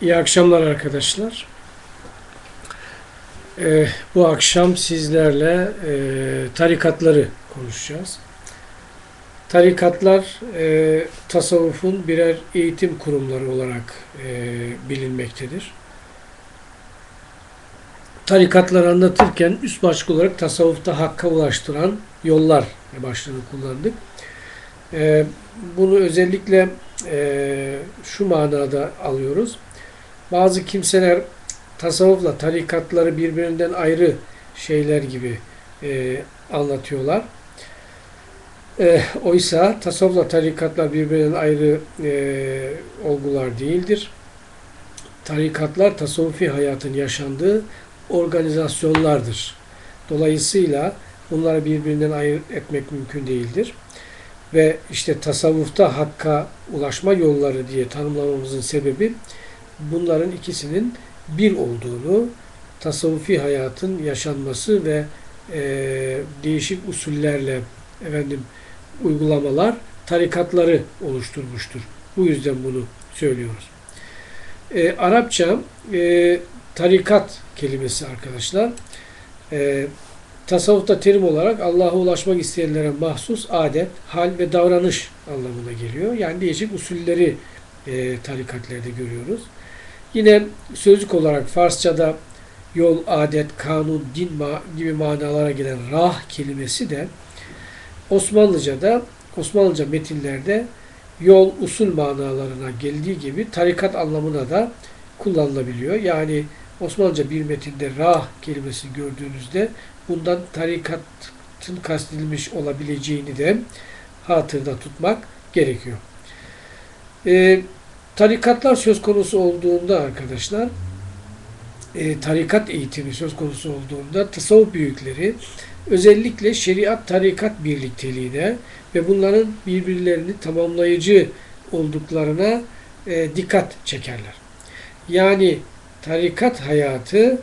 İyi akşamlar arkadaşlar. Ee, bu akşam sizlerle e, tarikatları konuşacağız. Tarikatlar e, tasavvufun birer eğitim kurumları olarak e, bilinmektedir. Tarikatları anlatırken üst başlık olarak tasavvufta hakka ulaştıran yollar başlığını kullandık. E, bunu özellikle e, şu manada alıyoruz. Bazı kimseler tasavvufla tarikatları birbirinden ayrı şeyler gibi e, anlatıyorlar. E, oysa tasavvufla tarikatlar birbirinden ayrı e, olgular değildir. Tarikatlar tasavvufi hayatın yaşandığı organizasyonlardır. Dolayısıyla bunları birbirinden ayırt etmek mümkün değildir. Ve işte tasavvufta hakka ulaşma yolları diye tanımlamamızın sebebi bunların ikisinin bir olduğunu, tasavvufi hayatın yaşanması ve e, değişik usullerle efendim uygulamalar tarikatları oluşturmuştur. Bu yüzden bunu söylüyoruz. E, Arapça e, tarikat kelimesi arkadaşlar e, tasavvufta terim olarak Allah'a ulaşmak isteyenlere mahsus adet, hal ve davranış anlamına geliyor. Yani değişik usulleri e, tarikatlerde görüyoruz. Yine sözlük olarak Farsçada yol, adet, kanun, din ma gibi manalara gelen rah kelimesi de Osmanlıca'da, Osmanlıca metinlerde yol, usul manalarına geldiği gibi tarikat anlamına da kullanılabiliyor. Yani Osmanlıca bir metinde rah kelimesi gördüğünüzde bundan tarikatın kastedilmiş olabileceğini de hatırda tutmak gerekiyor. Ee, tarikatlar söz konusu olduğunda arkadaşlar e, tarikat eğitimi söz konusu olduğunda tasavvuf büyükleri özellikle şeriat tarikat birlikteliğine ve bunların birbirlerini tamamlayıcı olduklarına e, dikkat çekerler. Yani tarikat hayatı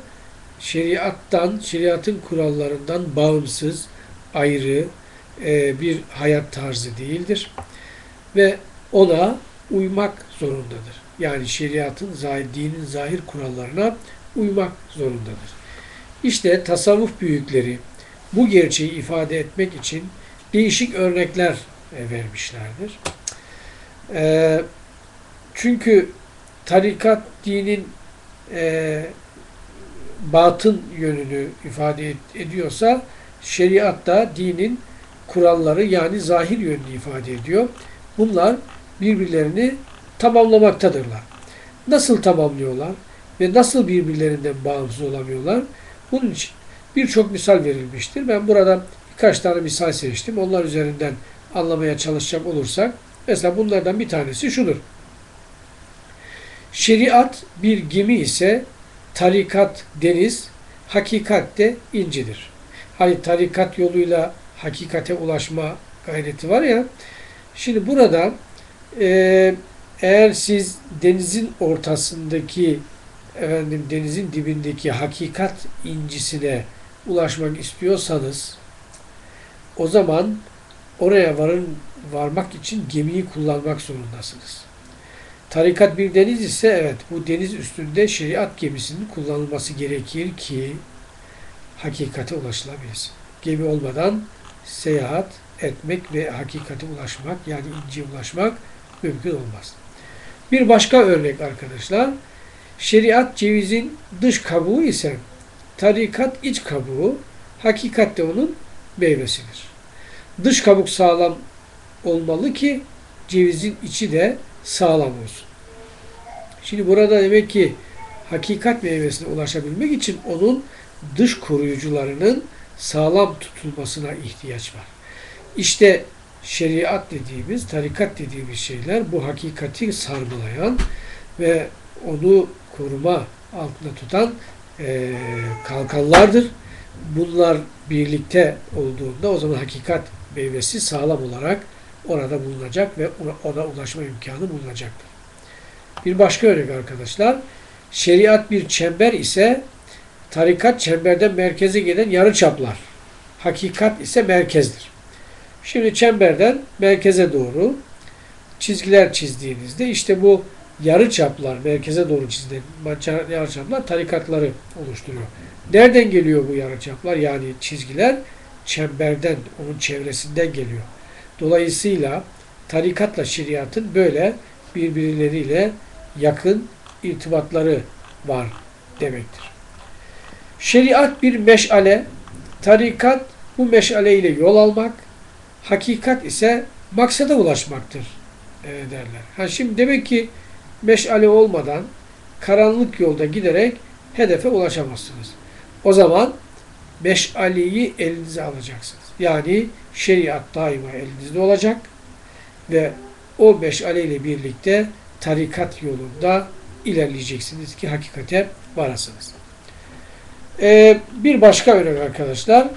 şeriattan, şeriatın kurallarından bağımsız, ayrı e, bir hayat tarzı değildir. Ve ona uymak zorundadır. Yani şeriatın, zahir, dinin zahir kurallarına uymak zorundadır. İşte tasavvuf büyükleri bu gerçeği ifade etmek için değişik örnekler vermişlerdir. E, çünkü tarikat dinin e, batın yönünü ifade ediyorsa şeriat da dinin kuralları yani zahir yönünü ifade ediyor. Bunlar birbirlerini tamamlamaktadırlar. Nasıl tamamlıyorlar ve nasıl birbirlerinden bağımsız olamıyorlar? Bunun için birçok misal verilmiştir. Ben burada birkaç tane misal seçtim. Onlar üzerinden anlamaya çalışacak olursak mesela bunlardan bir tanesi şudur. Şeriat bir gemi ise tarikat deniz, hakikat de incidir. Hani tarikat yoluyla hakikate ulaşma gayreti var ya. Şimdi burada e, eğer siz denizin ortasındaki efendim denizin dibindeki hakikat incisine ulaşmak istiyorsanız o zaman oraya varın varmak için gemiyi kullanmak zorundasınız. Tarikat bir deniz ise evet bu deniz üstünde şeriat gemisinin kullanılması gerekir ki hakikate ulaşılabilsin. Gemi olmadan seyahat etmek ve hakikate ulaşmak yani inciye ulaşmak mümkün olmaz. Bir başka örnek arkadaşlar. Şeriat cevizin dış kabuğu ise tarikat iç kabuğu hakikatte onun meyvesidir. Dış kabuk sağlam olmalı ki cevizin içi de sağlam olsun. Şimdi burada demek ki hakikat meyvesine ulaşabilmek için onun dış koruyucularının sağlam tutulmasına ihtiyaç var. İşte şeriat dediğimiz, tarikat dediğimiz şeyler bu hakikati sarmalayan ve onu koruma altında tutan e, kalkanlardır. Bunlar birlikte olduğunda o zaman hakikat meyvesi sağlam olarak orada bulunacak ve ona ulaşma imkanı bulunacaktır. Bir başka örnek arkadaşlar. Şeriat bir çember ise tarikat çemberden merkeze gelen yarı çaplar. Hakikat ise merkezdir. Şimdi çemberden merkeze doğru çizgiler çizdiğinizde işte bu yarı çaplar, merkeze doğru çizilen yarı çaplar tarikatları oluşturuyor. Nereden geliyor bu yarı çaplar? Yani çizgiler çemberden, onun çevresinden geliyor. Dolayısıyla tarikatla şeriatın böyle birbirleriyle yakın irtibatları var demektir. Şeriat bir meşale, tarikat bu meşale ile yol almak, hakikat ise maksada ulaşmaktır e, derler. Ha şimdi demek ki meşale olmadan karanlık yolda giderek hedefe ulaşamazsınız. O zaman meşaleyi elinize alacaksınız. Yani şeriat daima elinizde olacak ve o meşale ile birlikte tarikat yolunda ilerleyeceksiniz ki hakikate varasınız. Ee, bir başka örnek arkadaşlar.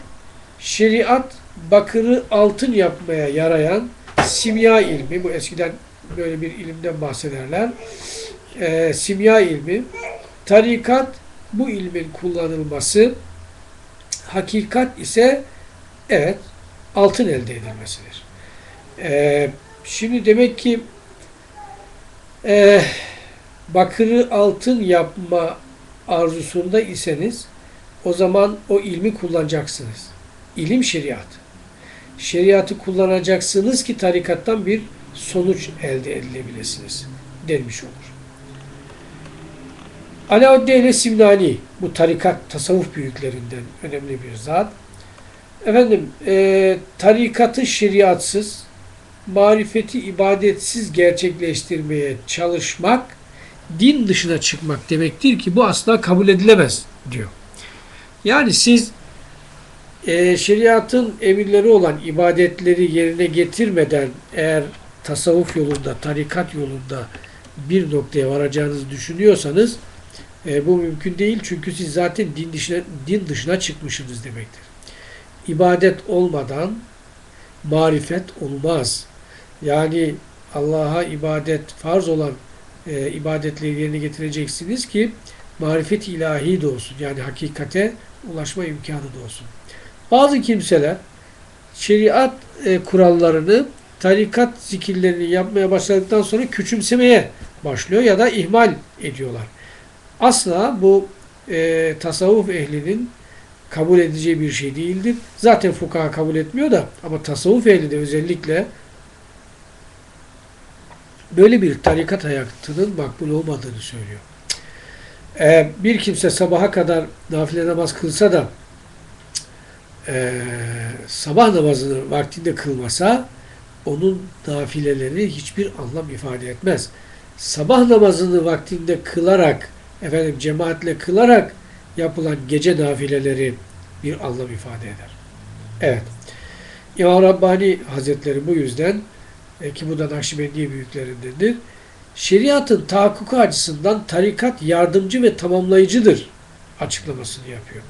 Şeriat bakırı altın yapmaya yarayan simya ilmi, bu eskiden böyle bir ilimden bahsederler. Ee, simya ilmi, tarikat bu ilmin kullanılması, hakikat ise evet altın elde edilmesidir. Ee, şimdi demek ki e, bakırı altın yapma arzusunda iseniz o zaman o ilmi kullanacaksınız. İlim şeriat. Şeriatı kullanacaksınız ki tarikattan bir sonuç elde edilebilirsiniz denmiş olur. Alauddin Simnani bu tarikat tasavvuf büyüklerinden önemli bir zat. Efendim e, tarikatı şeriatsız, marifeti ibadetsiz gerçekleştirmeye çalışmak din dışına çıkmak demektir ki bu asla kabul edilemez diyor. Yani siz e, şeriatın emirleri olan ibadetleri yerine getirmeden eğer tasavvuf yolunda, tarikat yolunda bir noktaya varacağınızı düşünüyorsanız e, bu mümkün değil. Çünkü siz zaten din dışına, din dışına çıkmışsınız demektir. İbadet olmadan marifet olmaz. Yani Allah'a ibadet farz olan e, ibadetleri yerine getireceksiniz ki marifet ilahi de olsun. Yani hakikate ulaşma imkanı da olsun. Bazı kimseler şeriat e, kurallarını tarikat zikirlerini yapmaya başladıktan sonra küçümsemeye başlıyor ya da ihmal ediyorlar. Asla bu e, tasavvuf ehlinin kabul edeceği bir şey değildir. Zaten fukaha kabul etmiyor da ama tasavvuf ehli de özellikle böyle bir tarikat hayatının makbul olmadığını söylüyor. Ee, bir kimse sabaha kadar nafile namaz kılsa da e, sabah namazını vaktinde kılmasa onun nafileleri hiçbir anlam ifade etmez. Sabah namazını vaktinde kılarak efendim cemaatle kılarak yapılan gece nafileleri bir anlam ifade eder. Evet. İmam Rabbani Hazretleri bu yüzden e, ki bu da Nakşibendiye büyüklerindendir. Şeriatın tahakkuku açısından tarikat yardımcı ve tamamlayıcıdır açıklamasını yapıyor.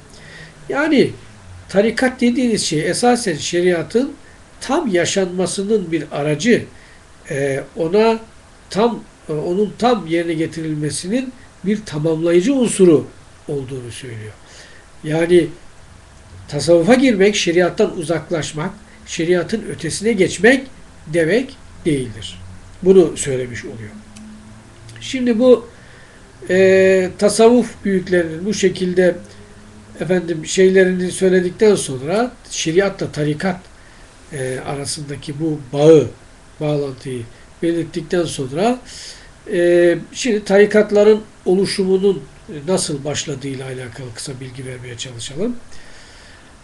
Yani tarikat dediğiniz şey esasen şeriatın tam yaşanmasının bir aracı, e, ona tam e, onun tam yerine getirilmesinin bir tamamlayıcı unsuru olduğunu söylüyor. Yani tasavvufa girmek, şeriattan uzaklaşmak, şeriatın ötesine geçmek demek değildir. Bunu söylemiş oluyor. Şimdi bu e, tasavvuf büyüklerinin bu şekilde efendim şeylerini söyledikten sonra şeriatla tarikat e, arasındaki bu bağı, bağlantıyı belirttikten sonra e, şimdi tarikatların oluşumunun nasıl başladığıyla alakalı kısa bilgi vermeye çalışalım.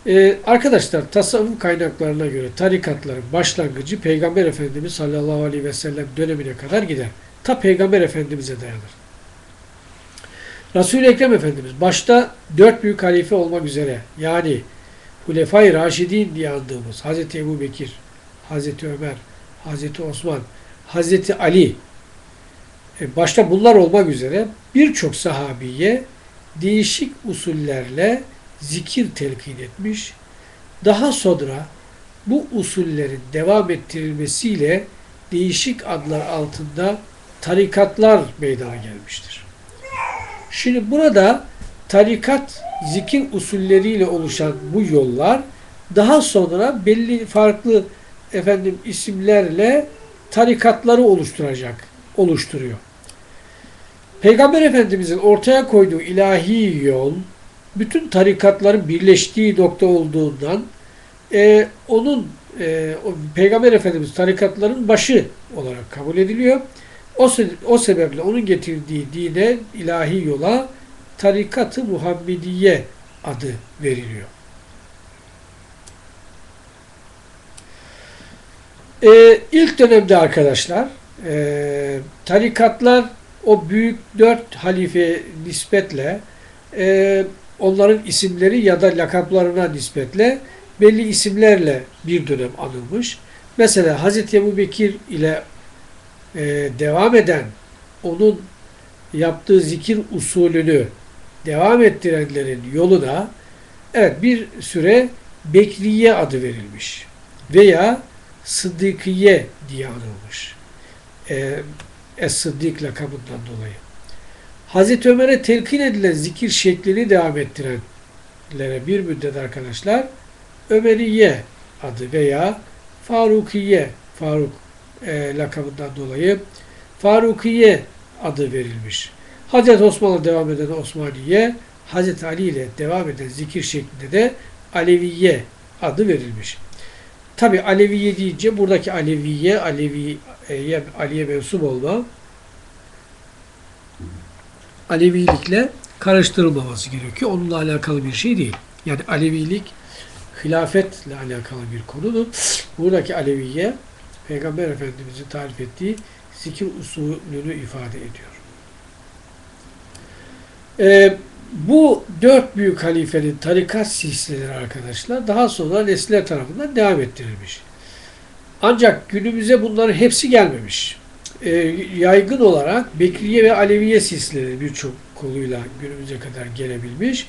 Ee, arkadaşlar tasavvuf kaynaklarına göre tarikatların başlangıcı Peygamber Efendimiz sallallahu aleyhi ve sellem dönemine kadar gider. Ta Peygamber Efendimiz'e dayanır. Resul-i Ekrem Efendimiz başta dört büyük halife olmak üzere yani Hulefai Raşidin diye andığımız Hazreti Ebu Bekir, Hazreti Ömer, Hazreti Osman, Hazreti Ali e, başta bunlar olmak üzere birçok sahabiye değişik usullerle zikir telkin etmiş. Daha sonra bu usullerin devam ettirilmesiyle değişik adlar altında tarikatlar meydana gelmiştir. Şimdi burada tarikat zikir usulleriyle oluşan bu yollar daha sonra belli farklı efendim isimlerle tarikatları oluşturacak, oluşturuyor. Peygamber Efendimizin ortaya koyduğu ilahi yol bütün tarikatların birleştiği nokta olduğundan e, onun e, o, Peygamber Efendimiz tarikatların başı olarak kabul ediliyor. O, o sebeple onun getirdiği dine, ilahi yola tarikat-ı Muhammediye adı veriliyor. Ee, ilk dönemde arkadaşlar e, tarikatlar o büyük dört halife nispetle e, onların isimleri ya da lakaplarına nispetle belli isimlerle bir dönem anılmış. Mesela Hz. Ebu Bekir ile e, devam eden onun yaptığı zikir usulünü devam ettirenlerin yoluna evet bir süre Bekriye adı verilmiş veya Sıddıkiye diye anılmış. E, Es-Sıddık lakabından dolayı. Hazreti Ömer'e telkin edilen zikir şeklini devam ettirenlere bir müddet arkadaşlar Ömeriye adı veya Farukiye Faruk e, lakabından dolayı Farukiye adı verilmiş. Hazreti Osman'la devam eden Osmaniye, Hazreti Ali ile devam eden zikir şeklinde de Aleviye adı verilmiş. Tabi Aleviye deyince buradaki Aleviye, Aleviye, Ali'ye mensup olma Alevilikle karıştırılmaması gerekiyor. Onunla alakalı bir şey değil. Yani Alevilik hilafetle alakalı bir konudur. Buradaki Aleviye Peygamber Efendimiz'in tarif ettiği zikir usulünü ifade ediyor. Ee, bu dört büyük halifenin tarikat silsileleri arkadaşlar daha sonra nesiller tarafından devam ettirilmiş. Ancak günümüze bunların hepsi gelmemiş. Ee, yaygın olarak Bekriye ve Aleviye silsileleri birçok koluyla günümüze kadar gelebilmiş.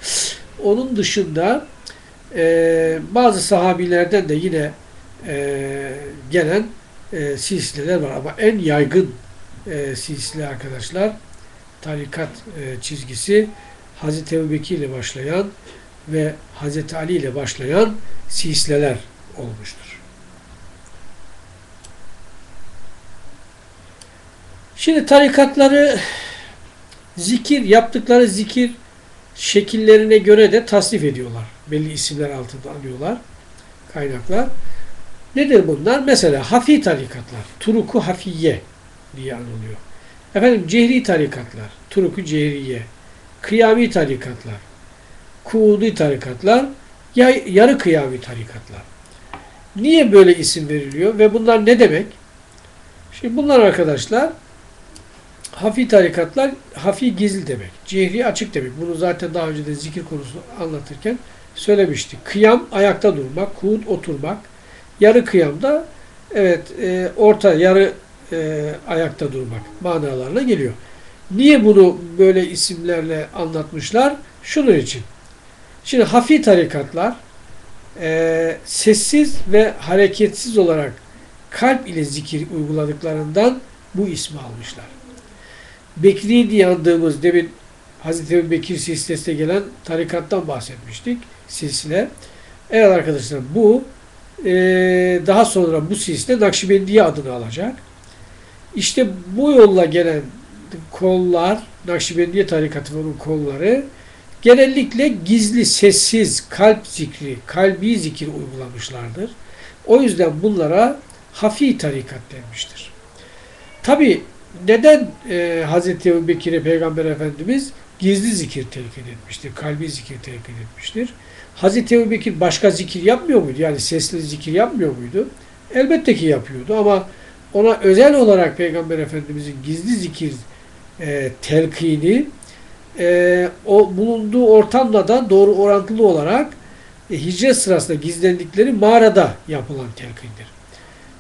Onun dışında e, bazı sahabilerden de yine e, gelen e, silsileler var ama en yaygın e, silsile arkadaşlar tarikat e, çizgisi Hazreti Ebubekir ile başlayan ve Hazreti Ali ile başlayan silsileler olmuştur. Şimdi tarikatları zikir, yaptıkları zikir şekillerine göre de tasnif ediyorlar. Belli isimler altında alıyorlar kaynaklar. Nedir bunlar? Mesela hafi tarikatlar, turuku hafiye diye anılıyor. Efendim cehri tarikatlar, turuku cehriye, kıyami tarikatlar, kuudi tarikatlar, yarı kıyami tarikatlar. Niye böyle isim veriliyor ve bunlar ne demek? Şimdi bunlar arkadaşlar hafi tarikatlar hafi gizli demek. Cehri açık demek. Bunu zaten daha önce de zikir konusu anlatırken söylemiştik. Kıyam ayakta durmak, kuud oturmak, yarı kıyamda evet e, orta yarı e, ayakta durmak manalarına geliyor. Niye bunu böyle isimlerle anlatmışlar? Şunun için. Şimdi hafi tarikatlar e, sessiz ve hareketsiz olarak kalp ile zikir uyguladıklarından bu ismi almışlar. Bekri diye andığımız demin Hazreti Bekir silsilesine gelen tarikattan bahsetmiştik. Silsile. Evet arkadaşlar bu daha sonra bu silsile Nakşibendiye adını alacak. İşte bu yolla gelen kollar, Nakşibendiye tarikatı onun kolları genellikle gizli, sessiz, kalp zikri, kalbi zikir uygulamışlardır. O yüzden bunlara hafi tarikat denmiştir. Tabi neden e, Hz. Ebu Bekir'e Peygamber Efendimiz gizli zikir telkin etmiştir, kalbi zikir telkin etmiştir. Hz. Ebu Bekir başka zikir yapmıyor muydu? Yani sesli zikir yapmıyor muydu? Elbette ki yapıyordu ama ona özel olarak Peygamber Efendimizin gizli zikir e, telkini e, o bulunduğu ortamla da doğru orantılı olarak e, hicret sırasında gizlendikleri mağarada yapılan telkindir.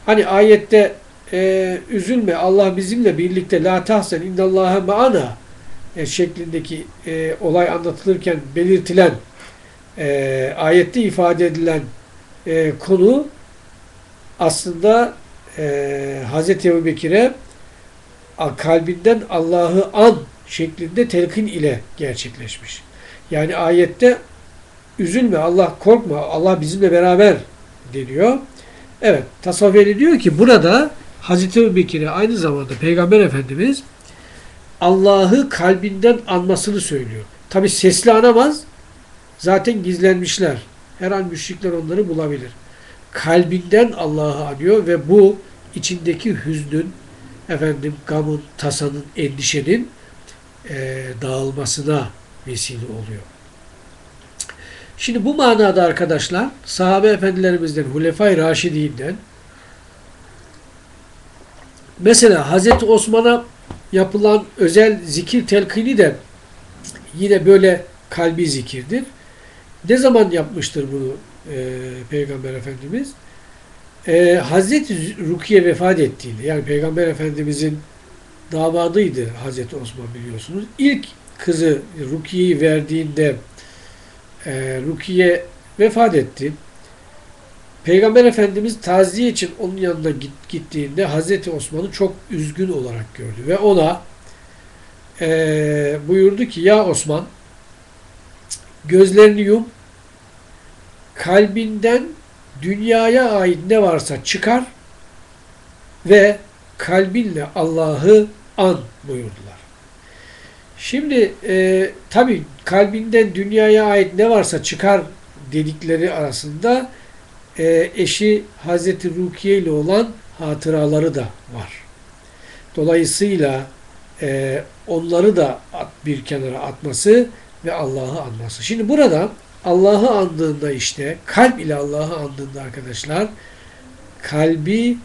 Hani ayette e, üzülme Allah bizimle birlikte la tahsen innallâhe ma'ana e, şeklindeki e, olay anlatılırken belirtilen e, ayette ifade edilen e, konu aslında e, Hz. Ebu Bekir'e kalbinden Allah'ı an şeklinde telkin ile gerçekleşmiş. Yani ayette üzülme, Allah korkma, Allah bizimle beraber deniyor. Evet, tasavvuf diyor ki burada Hazreti Ebu Bekir'e aynı zamanda Peygamber Efendimiz Allah'ı kalbinden anmasını söylüyor. Tabi sesli anamaz. Zaten gizlenmişler. Her an müşrikler onları bulabilir. Kalbinden Allah'ı anıyor ve bu içindeki hüznün, efendim gamın, tasanın, endişenin e, dağılmasına vesile oluyor. Şimdi bu manada arkadaşlar sahabe efendilerimizden, Hulefai Raşidinden mesela Hazreti Osman'a yapılan özel zikir telkini de yine böyle kalbi zikirdir. Ne zaman yapmıştır bunu e, Peygamber Efendimiz? E, Hazreti Rukiye vefat ettiğinde yani Peygamber Efendimizin damadıydı Hazreti Osman biliyorsunuz. İlk kızı Rukiye'yi verdiğinde e, Rukiye vefat etti. Peygamber Efendimiz taziye için onun yanına gittiğinde Hazreti Osman'ı çok üzgün olarak gördü ve ona e, buyurdu ki ya Osman gözlerini yum kalbinden dünyaya ait ne varsa çıkar ve kalbinle Allah'ı an buyurdular. Şimdi e, tabi kalbinden dünyaya ait ne varsa çıkar dedikleri arasında e, eşi Hazreti Rukiye ile olan hatıraları da var. Dolayısıyla e, onları da bir kenara atması ve Allah'ı anması. Şimdi burada Allah'ı andığında işte kalp ile Allah'ı andığında arkadaşlar kalbi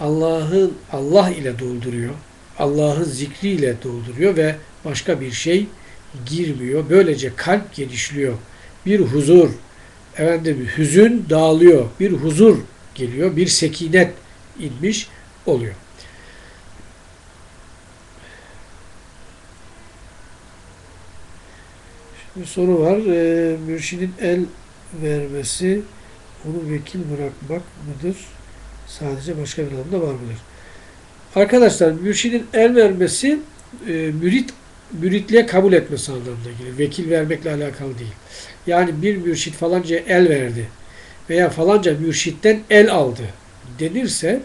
Allah'ın Allah ile dolduruyor. Allah'ın zikriyle dolduruyor ve başka bir şey girmiyor. Böylece kalp genişliyor. Bir huzur, efendim hüzün dağılıyor. Bir huzur geliyor. Bir sekinet inmiş oluyor. Şimdi soru var. E, mürşidin el vermesi onu vekil bırakmak mıdır? Sadece başka bir anlamda var mıdır? Arkadaşlar mürşidin el vermesi e, mürit müritliğe kabul etmesi anlamına gelir. Vekil vermekle alakalı değil. Yani bir mürşit falanca el verdi veya falanca mürşitten el aldı denirse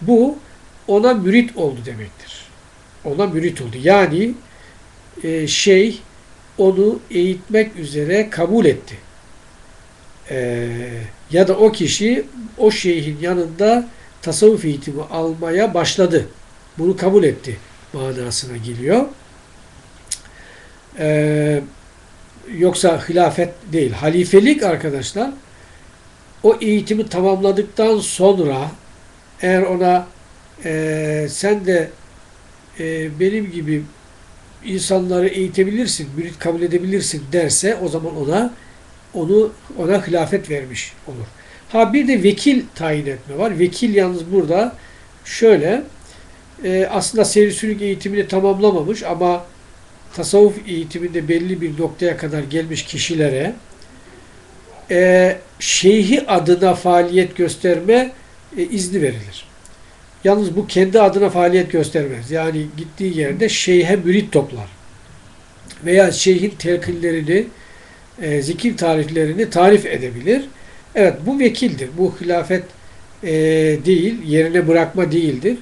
bu ona mürit oldu demektir. Ona mürit oldu. Yani e, şey onu eğitmek üzere kabul etti. E, ya da o kişi o şeyhin yanında tasavvuf eğitimi almaya başladı. Bunu kabul etti manasına geliyor. Ee, yoksa hilafet değil. Halifelik arkadaşlar o eğitimi tamamladıktan sonra eğer ona e, sen de e, benim gibi insanları eğitebilirsin, mürit kabul edebilirsin derse o zaman ona onu ona hilafet vermiş olur. Ha bir de vekil tayin etme var. Vekil yalnız burada şöyle e, aslında seyri eğitimini tamamlamamış ama tasavvuf eğitiminde belli bir noktaya kadar gelmiş kişilere e, şeyhi adına faaliyet gösterme e, izni verilir. Yalnız bu kendi adına faaliyet göstermez. Yani gittiği yerde şeyhe mürit toplar. Veya şeyhin telkillerini, e, zikir tariflerini tarif edebilir. Evet bu vekildir. Bu hilafet e, değil, yerine bırakma değildir.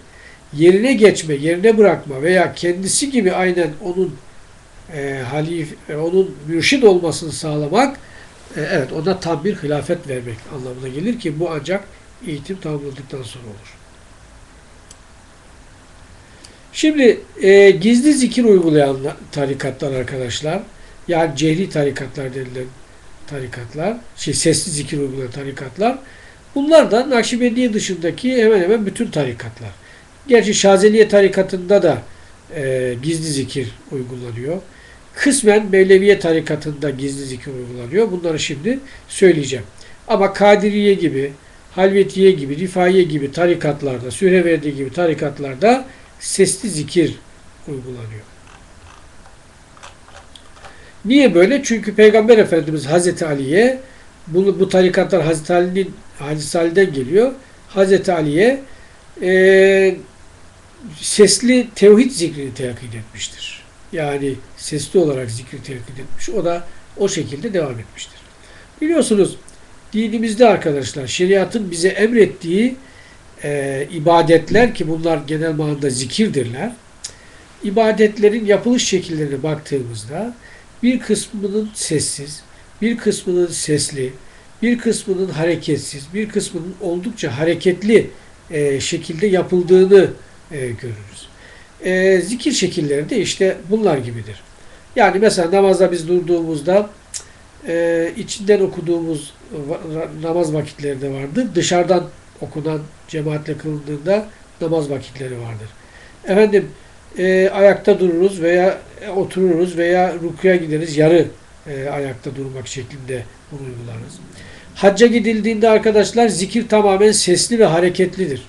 Yerine geçme, yerine bırakma veya kendisi gibi aynen onun e, halif, e, onun mürşid olmasını sağlamak e, evet ona tam bir hilafet vermek anlamına gelir ki bu ancak eğitim tamamladıktan sonra olur. Şimdi e, gizli zikir uygulayan tarikatlar arkadaşlar yani cehri tarikatlar denilen tarikatlar, şey sesli zikir uygulayan tarikatlar bunlar da Nakşibendiye dışındaki hemen hemen bütün tarikatlar. Gerçi Şazeliye tarikatında da e, gizli zikir uygulanıyor. Kısmen Mevleviye tarikatında gizli zikir uygulanıyor. Bunları şimdi söyleyeceğim. Ama Kadiriye gibi, Halvetiye gibi, Rifaiye gibi tarikatlarda, Süreverdi gibi tarikatlarda sesli zikir uygulanıyor. Niye böyle? Çünkü Peygamber Efendimiz Hazreti Ali'ye bu, bu tarikatlar Hazreti Ali'nin Hazreti Ali'den geliyor. Hazreti Ali'ye e, sesli tevhid zikrini telkin etmiştir. Yani sesli olarak zikri telkin etmiş. O da o şekilde devam etmiştir. Biliyorsunuz dinimizde arkadaşlar şeriatın bize emrettiği e, ibadetler ki bunlar genel manada zikirdirler. ibadetlerin yapılış şekillerine baktığımızda bir kısmının sessiz, bir kısmının sesli, bir kısmının hareketsiz, bir kısmının oldukça hareketli e, şekilde yapıldığını e, görürüz. E, zikir şekilleri de işte bunlar gibidir. Yani mesela namazda biz durduğumuzda e, içinden okuduğumuz namaz vakitleri de vardır. Dışarıdan okunan cemaatle kılındığında namaz vakitleri vardır. Efendim e, ayakta dururuz veya otururuz veya rukuya gideriz yarı e, ayakta durmak şeklinde bunu uygularız. Hacca gidildiğinde arkadaşlar zikir tamamen sesli ve hareketlidir.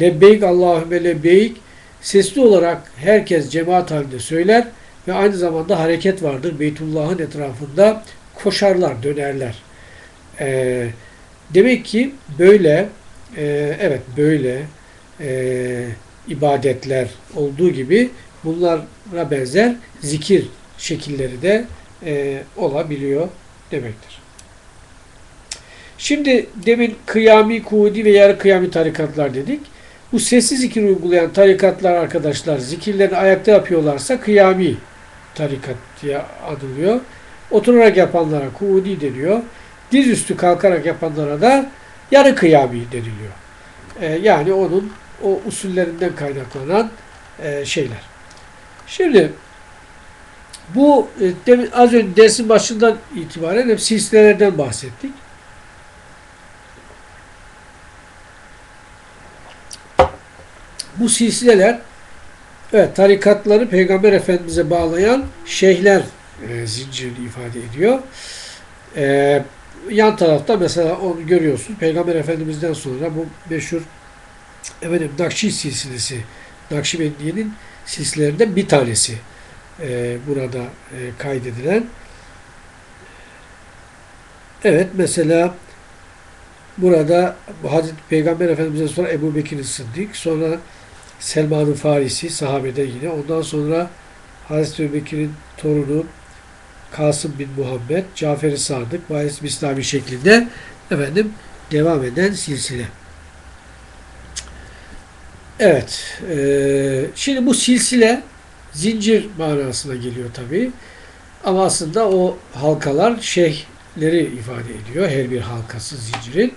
Lebbeyk Allahümme lebbeyk sesli olarak herkes cemaat halinde söyler ve aynı zamanda hareket vardır. Beytullah'ın etrafında koşarlar, dönerler. E, demek ki böyle e, evet böyle e, ibadetler olduğu gibi bunlara benzer zikir şekilleri de e, olabiliyor demektir. Şimdi demin kıyami, kudi ve yarı kıyami tarikatlar dedik. Bu sessiz zikir uygulayan tarikatlar arkadaşlar zikirlerini ayakta yapıyorlarsa kıyami tarikat diye adılıyor. Oturarak yapanlara kudi deniyor. Dizüstü kalkarak yapanlara da yarı kıyami deniliyor. Ee, yani onun o usullerinden kaynaklanan e, şeyler. Şimdi bu e, demin, az önce dersin başından itibaren hep silsilelerden bahsettik. Bu silsileler evet tarikatları Peygamber Efendimiz'e bağlayan şeyhler e, zincirini ifade ediyor. E, yan tarafta mesela onu görüyorsun. Peygamber Efendimiz'den sonra bu meşhur efendim Nakşi silsilesi Nakşibendiye'nin silsilelerinden bir tanesi e, burada e, kaydedilen. Evet mesela burada Hazreti Peygamber Efendimiz'den sonra Ebu Bekir Sıddık, sonra Selman-ı Farisi sahabede yine. Ondan sonra Hazreti Ebu Bekir'in torunu Kasım bin Muhammed, Cafer-i Sadık, Bayez Bistami şeklinde efendim devam eden silsile. Evet. E, şimdi bu silsile zincir manasına geliyor tabi. Ama aslında o halkalar şeyhleri ifade ediyor. Her bir halkası zincirin.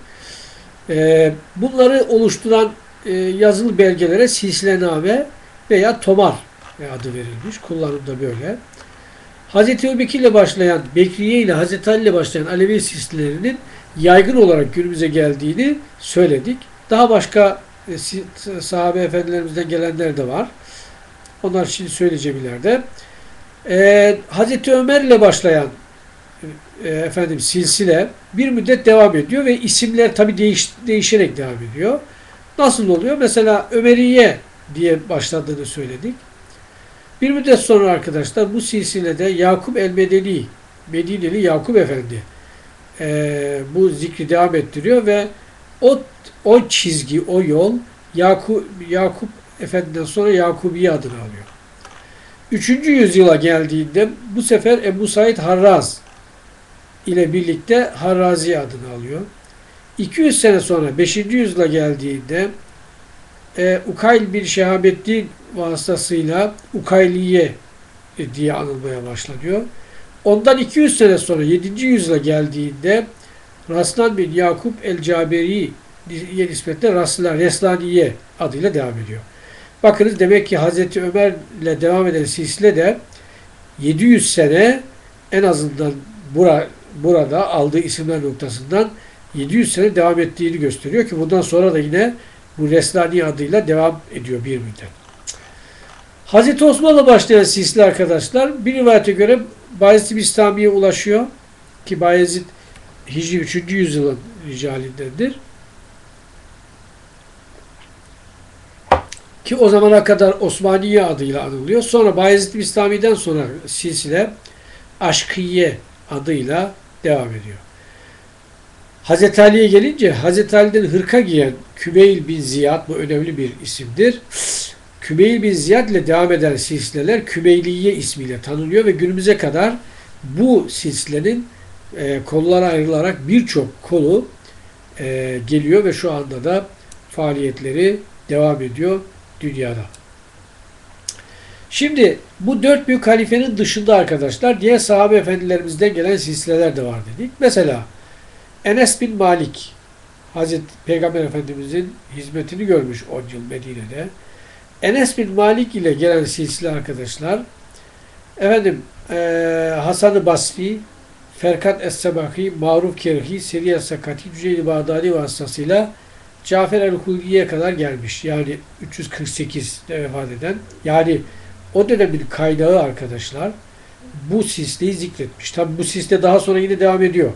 E, bunları oluşturan e, yazılı belgelere silsilename veya tomar adı verilmiş. Kullanımda böyle. Hz. Ebubekir ile başlayan, Bekriye ile Hz. Ali ile başlayan Alevi silsilelerinin yaygın olarak günümüze geldiğini söyledik. Daha başka e, sahabe efendilerimizden gelenler de var. Onlar şimdi söyleyeceğim ileride. Ee, Hazreti Ömer ile başlayan e, efendim silsile bir müddet devam ediyor ve isimler tabi değiş, değişerek devam ediyor. Nasıl oluyor? Mesela Ömeriye diye başladığını söyledik. Bir müddet sonra arkadaşlar bu silsilede Yakup el-Medeni, Medineli Yakup Efendi e, bu zikri devam ettiriyor ve o o çizgi, o yol Yakup, Yakup Efendi'den sonra Yakubiye adını alıyor. Üçüncü yüzyıla geldiğinde bu sefer Ebu Said Harraz ile birlikte Harrazi adını alıyor. 200 sene sonra 5. yüzyıla geldiğinde e, Ukayl bir Şehabettin vasıtasıyla Ukayliye diye anılmaya başlanıyor. Ondan 200 sene sonra 7. yüzyıla geldiğinde Raslan bin Yakup el-Caberi nispetle Rasla, Reslaniye adıyla devam ediyor. Bakınız demek ki Hazreti Ömer ile devam eden silsile de 700 sene en azından bura, burada aldığı isimler noktasından 700 sene devam ettiğini gösteriyor ki bundan sonra da yine bu Reslani adıyla devam ediyor bir müddet. Hazreti Osman'la başlayan silsile arkadaşlar bir rivayete göre Bayezid İslami'ye ulaşıyor ki Bayezid Hicri 3. yüzyılın ricalindendir. Ki o zamana kadar Osmaniye adıyla anılıyor. Sonra Bayezid İslami'den sonra silsile Aşkiye adıyla devam ediyor. Hazreti Ali'ye gelince Hazreti Ali'den hırka giyen Kümeyl bin Ziyad bu önemli bir isimdir. Kümeyl bin Ziyad ile devam eden silsileler Kümeyliye ismiyle tanınıyor ve günümüze kadar bu silsilenin e, kollara ayrılarak birçok kolu e, geliyor ve şu anda da faaliyetleri devam ediyor dünyada. Şimdi bu dört büyük halifenin dışında arkadaşlar diğer sahabe efendilerimizden gelen silsileler de var dedik. Mesela Enes bin Malik Hazreti Peygamber Efendimizin hizmetini görmüş 10 yıl Medine'de. Enes bin Malik ile gelen silsile arkadaşlar efendim e, Hasan-ı Basri Ferkat Es-Sebahi, Maruf Kerhi, Seriye Sakati, Cüceyli Bağdadi vasıtasıyla Cafer el-Hulgi'ye kadar gelmiş. Yani 348'de vefat eden. Yani o dönemin kaynağı arkadaşlar bu sisleyi zikretmiş. Tabi bu sisle daha sonra yine devam ediyor.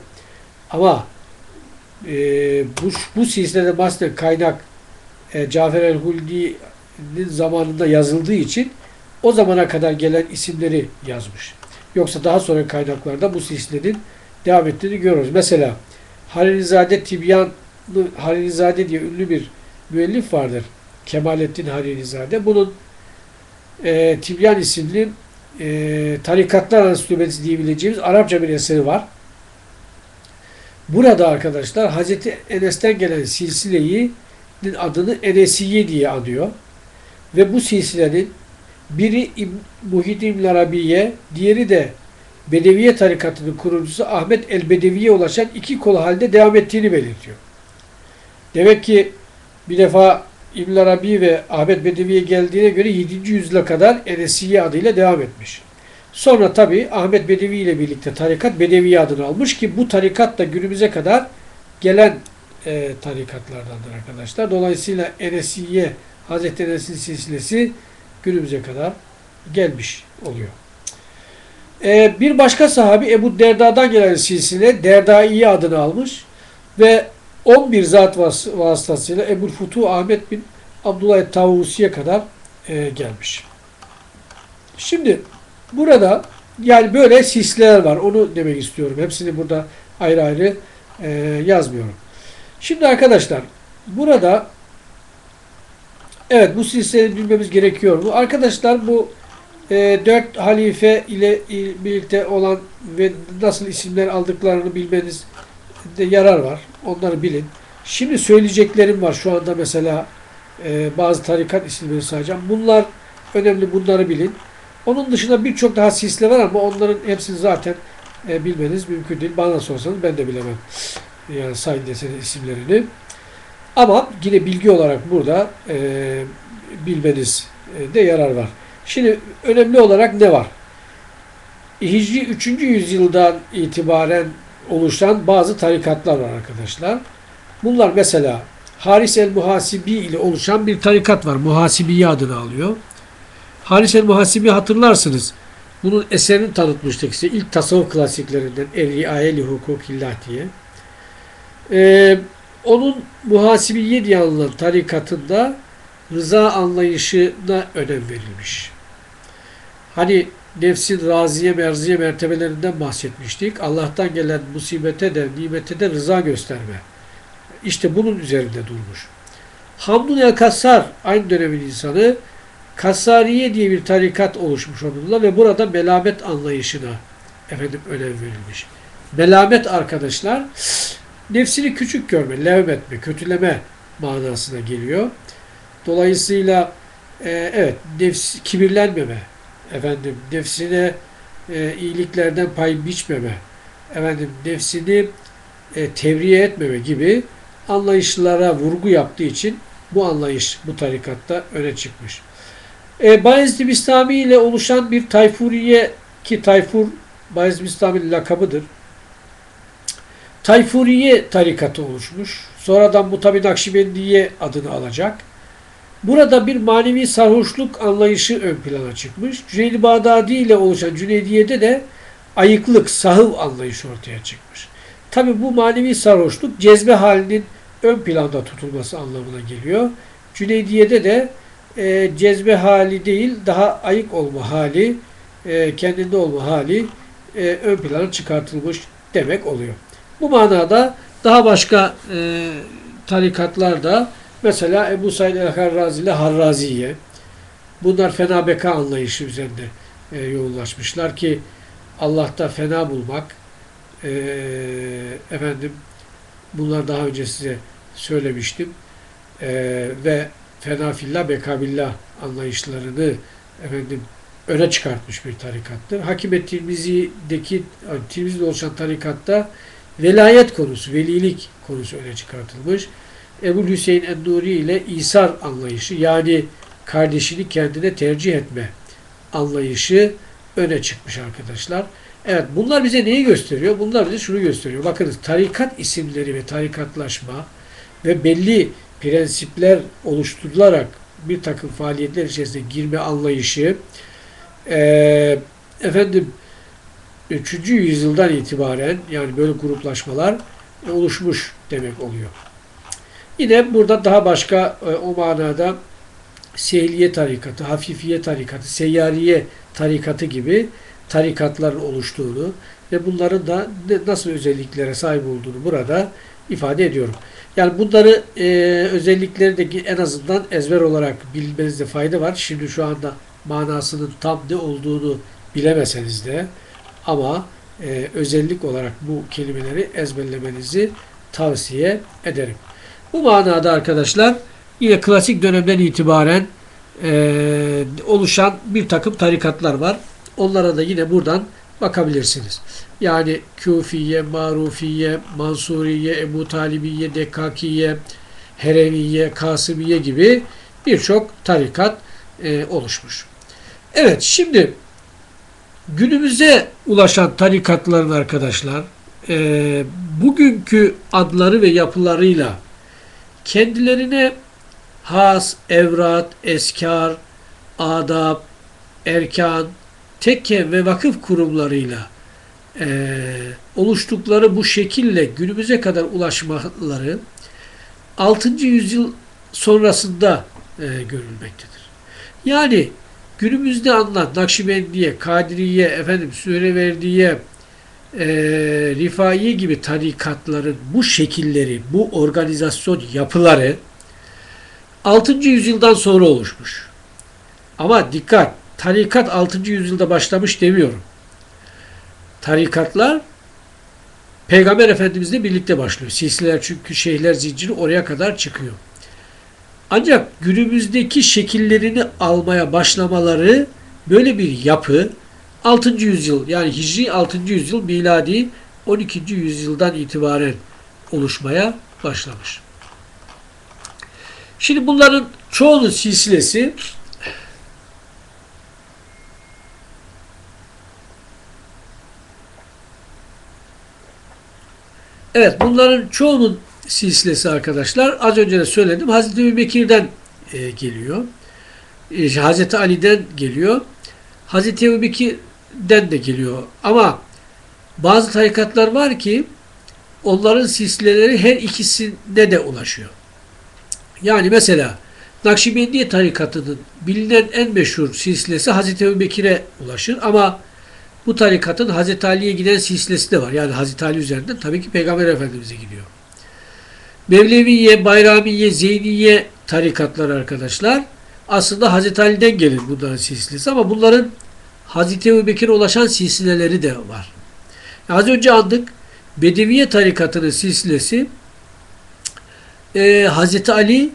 Ama e, bu, bu silsilede bahseden kaynak e, Cafer el-Hulgi'nin zamanında yazıldığı için o zamana kadar gelen isimleri yazmış. Yoksa daha sonra kaynaklarda bu silsilenin devam ettiğini görüyoruz. Mesela Halilizade Tibyan Halilizade diye ünlü bir müellif vardır. Kemalettin Halilizade. Bunun e, Tibyan isimli e, tarikatlar ansiklopedisi diyebileceğimiz Arapça bir eseri var. Burada arkadaşlar Hazreti Enes'ten gelen silsileyi adını Enesiye diye anıyor. Ve bu silsilenin biri Muhyiddin Arabiye, diğeri de Bedeviye tarikatının kurucusu Ahmet el-Bedevi'ye ulaşan iki kol halde devam ettiğini belirtiyor. Demek ki bir defa İbn Arabi ve Ahmet Bedevi'ye geldiğine göre 7. yüzyıla kadar Enesiye adıyla devam etmiş. Sonra tabi Ahmet Bedevi ile birlikte tarikat Bedevi adını almış ki bu tarikat da günümüze kadar gelen e, tarikatlardandır arkadaşlar. Dolayısıyla Enesiye, Hazreti Enes'in silsilesi günümüze kadar gelmiş oluyor. Ee, bir başka sahabi Ebu Derda'dan gelen silsile Derdaiye adını almış ve 11 zat vas vasıtasıyla Ebu Futu Ahmet bin Abdullah Tavusi'ye kadar e, gelmiş. Şimdi burada yani böyle silsileler var. Onu demek istiyorum. Hepsini burada ayrı ayrı e, yazmıyorum. Şimdi arkadaşlar burada Evet bu silsileyi bilmemiz gerekiyor mu? Arkadaşlar bu e, dört halife ile birlikte olan ve nasıl isimler aldıklarını bilmeniz de yarar var. Onları bilin. Şimdi söyleyeceklerim var şu anda mesela e, bazı tarikat isimleri sayacağım. Bunlar önemli bunları bilin. Onun dışında birçok daha silsile var ama onların hepsini zaten e, bilmeniz mümkün değil. Bana sorsanız ben de bilemem. Yani sayın deseniz isimlerini. Ama yine bilgi olarak burada e, bilmeniz e, de yarar var. Şimdi önemli olarak ne var? Hicri 3. yüzyıldan itibaren oluşan bazı tarikatlar var arkadaşlar. Bunlar mesela Haris el-Muhasibi ile oluşan bir tarikat var. Muhasibiye adını alıyor. Haris el-Muhasibi hatırlarsınız. Bunun eserini tanıtmıştık size. İlk tasavvuf klasiklerinden El-Riayeli Hukukillah diye. Ee, onun muhasibiye diye anılan tarikatında rıza anlayışına önem verilmiş. Hani nefsin raziye merziye mertebelerinden bahsetmiştik. Allah'tan gelen musibete de nimete de rıza gösterme. İşte bunun üzerinde durmuş. Hamdun el Kassar aynı dönemin insanı Kassariye diye bir tarikat oluşmuş onunla ve burada melamet anlayışına efendim önem verilmiş. Melamet arkadaşlar nefsini küçük görme, levmetme, kötüleme manasına geliyor. Dolayısıyla e, evet nefs kibirlenmeme, efendim nefsine e, iyiliklerden pay biçmeme, efendim nefsini e, tevriye etmeme gibi anlayışlara vurgu yaptığı için bu anlayış bu tarikatta öne çıkmış. E, Bayezid Bistami ile oluşan bir Tayfuriye ki Tayfur Bayezid Bistami'nin lakabıdır. Tayfuriye tarikatı oluşmuş. Sonradan bu tabi Nakşibendiye adını alacak. Burada bir manevi sarhoşluk anlayışı ön plana çıkmış. Cüneydi Bağdadi ile oluşan Cüneydiye'de de ayıklık, sahıv anlayışı ortaya çıkmış. Tabi bu manevi sarhoşluk cezbe halinin ön planda tutulması anlamına geliyor. Cüneydiye'de de e, cezbe hali değil, daha ayık olma hali, e, kendinde olma hali e, ön plana çıkartılmış demek oluyor. Bu manada daha başka e, tarikatlar da mesela Ebu Said el-Harrazi ile Harraziye bunlar fena beka anlayışı üzerinde e, yoğunlaşmışlar ki Allah'ta fena bulmak e, efendim bunlar daha önce size söylemiştim e, ve fena fillah bekabillah anlayışlarını efendim öne çıkartmış bir tarikattır. Hakime Tirmizi'deki Tirmizi'de oluşan tarikatta velayet konusu, velilik konusu öne çıkartılmış. Ebu Hüseyin Enduri ile İsar anlayışı yani kardeşini kendine tercih etme anlayışı öne çıkmış arkadaşlar. Evet bunlar bize neyi gösteriyor? Bunlar bize şunu gösteriyor. Bakınız tarikat isimleri ve tarikatlaşma ve belli prensipler oluşturularak bir takım faaliyetler içerisinde girme anlayışı e, efendim 3. yüzyıldan itibaren yani böyle gruplaşmalar oluşmuş demek oluyor. Yine burada daha başka e, o manada Sehliye tarikatı, Hafifiye tarikatı, Seyyariye tarikatı gibi tarikatların oluştuğunu ve bunların da nasıl özelliklere sahip olduğunu burada ifade ediyorum. Yani bunları e, özellikleri de en azından ezber olarak bilmenizde fayda var. Şimdi şu anda manasının tam ne olduğunu bilemeseniz de ama e, özellik olarak bu kelimeleri ezberlemenizi tavsiye ederim. Bu manada arkadaşlar yine klasik dönemden itibaren e, oluşan bir takım tarikatlar var. Onlara da yine buradan bakabilirsiniz. Yani Küfiye, Marufiye, Mansuriye, Ebu Talibiye, Dekkakiye, Hereviye, Kasımiye gibi birçok tarikat e, oluşmuş. Evet şimdi günümüze ulaşan tarikatların arkadaşlar e, bugünkü adları ve yapılarıyla kendilerine has, evrat, eskar, adab, erkan, tekke ve vakıf kurumlarıyla e, oluştukları bu şekille günümüze kadar ulaşmaları 6. yüzyıl sonrasında e, görülmektedir. Yani günümüzde anılan Nakşibendiye, Kadiriye, efendim Süreverdiye, e, Rifaiye gibi tarikatların bu şekilleri, bu organizasyon yapıları 6. yüzyıldan sonra oluşmuş. Ama dikkat, tarikat 6. yüzyılda başlamış demiyorum. Tarikatlar Peygamber Efendimizle birlikte başlıyor. Silsileler çünkü şeyhler zinciri oraya kadar çıkıyor. Ancak günümüzdeki şekillerini almaya başlamaları böyle bir yapı 6. yüzyıl yani Hicri 6. yüzyıl miladi 12. yüzyıldan itibaren oluşmaya başlamış. Şimdi bunların çoğunun silsilesi Evet bunların çoğunun silsilesi arkadaşlar az önce de söyledim Hazreti Ebu e, geliyor. E, Hazreti Ali'den geliyor. Hazreti Ebu de geliyor. Ama bazı tarikatlar var ki onların silsileleri her ikisinde de ulaşıyor. Yani mesela Nakşibendiye tarikatının bilinen en meşhur silsilesi Hazreti Ebu ulaşır ama bu tarikatın Hazreti Ali'ye giden silsilesi de var. Yani Hazreti Ali üzerinden tabii ki Peygamber Efendimiz'e gidiyor. Mevleviye, Bayramiye, Zeyniye tarikatlar arkadaşlar aslında Hazreti Ali'den gelir bunların silsilesi ama bunların Hazreti Ebu Bekir'e ulaşan silsileleri de var. Az önce andık Bedeviye tarikatının silsilesi e, Hazreti Ali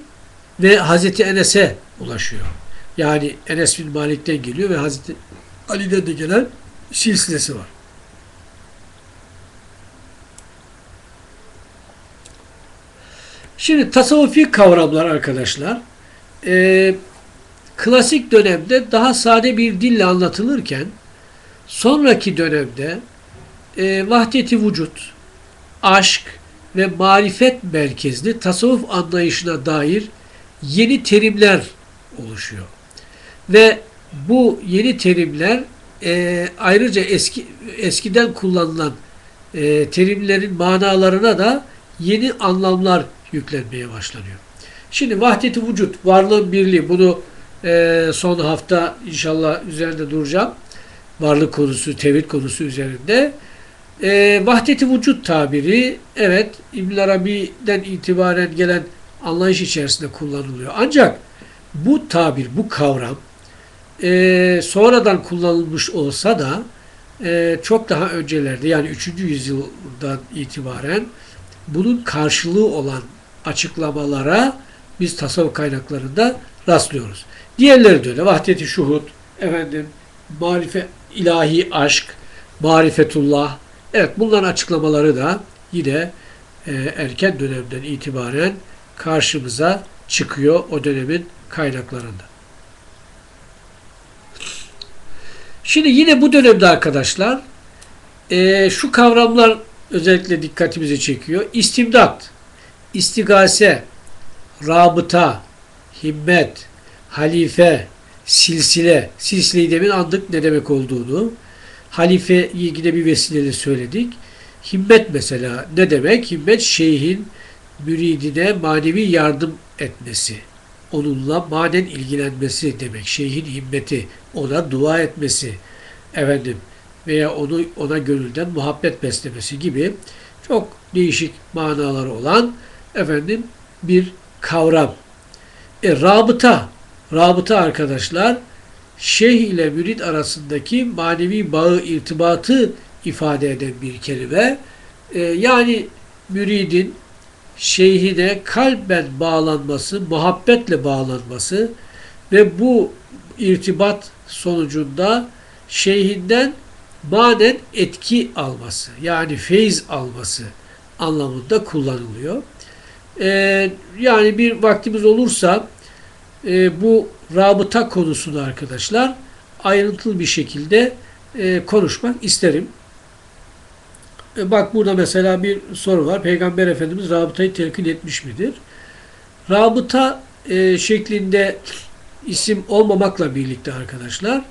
ve Hazreti Enes'e ulaşıyor. Yani Enes bin Malik'ten geliyor ve Hazreti Ali'den de gelen silsilesi var. Şimdi tasavvufi kavramlar arkadaşlar e, klasik dönemde daha sade bir dille anlatılırken sonraki dönemde e, vahdeti vücut, aşk ve marifet merkezli tasavvuf anlayışına dair yeni terimler oluşuyor. Ve bu yeni terimler e, ayrıca eski eskiden kullanılan e, terimlerin manalarına da yeni anlamlar yüklenmeye başlanıyor. Şimdi vahdeti vücut, varlığın birliği bunu e, son hafta inşallah üzerinde duracağım. Varlık konusu, tevhid konusu üzerinde. E, vahdeti vücut tabiri evet İbn Arabi'den itibaren gelen anlayış içerisinde kullanılıyor. Ancak bu tabir, bu kavram e, sonradan kullanılmış olsa da e, çok daha öncelerde yani 3. yüzyıldan itibaren bunun karşılığı olan açıklamalara biz tasavvuf kaynaklarında rastlıyoruz. Diğerleri de öyle. Vahdeti şuhud, efendim, marife, ilahi aşk, marifetullah. Evet bunların açıklamaları da yine e, erken dönemden itibaren karşımıza çıkıyor o dönemin kaynaklarında. Şimdi yine bu dönemde arkadaşlar e, şu kavramlar özellikle dikkatimizi çekiyor. İstimdat, istigase, rabıta, himmet, halife, silsile, silsileyi demin andık ne demek olduğunu. Halife ilgili bir vesileyle söyledik. Himmet mesela ne demek? Himmet şeyhin müridine manevi yardım etmesi. Onunla manen ilgilenmesi demek. Şeyhin himmeti, ona dua etmesi. Efendim veya onu ona gönülden muhabbet beslemesi gibi çok değişik manaları olan efendim bir kavram. E, rabıta, rabıta arkadaşlar şeyh ile mürid arasındaki manevi bağı, irtibatı ifade eden bir kelime. E, yani müridin şeyhine kalben bağlanması, muhabbetle bağlanması ve bu irtibat sonucunda şeyhinden manen etki alması yani feyiz alması anlamında kullanılıyor. Ee, yani bir vaktimiz olursa e, bu rabıta konusunu arkadaşlar ayrıntılı bir şekilde e, konuşmak isterim. E, bak burada mesela bir soru var. Peygamber Efendimiz rabıtayı telkin etmiş midir? Rabıta e, şeklinde isim olmamakla birlikte arkadaşlar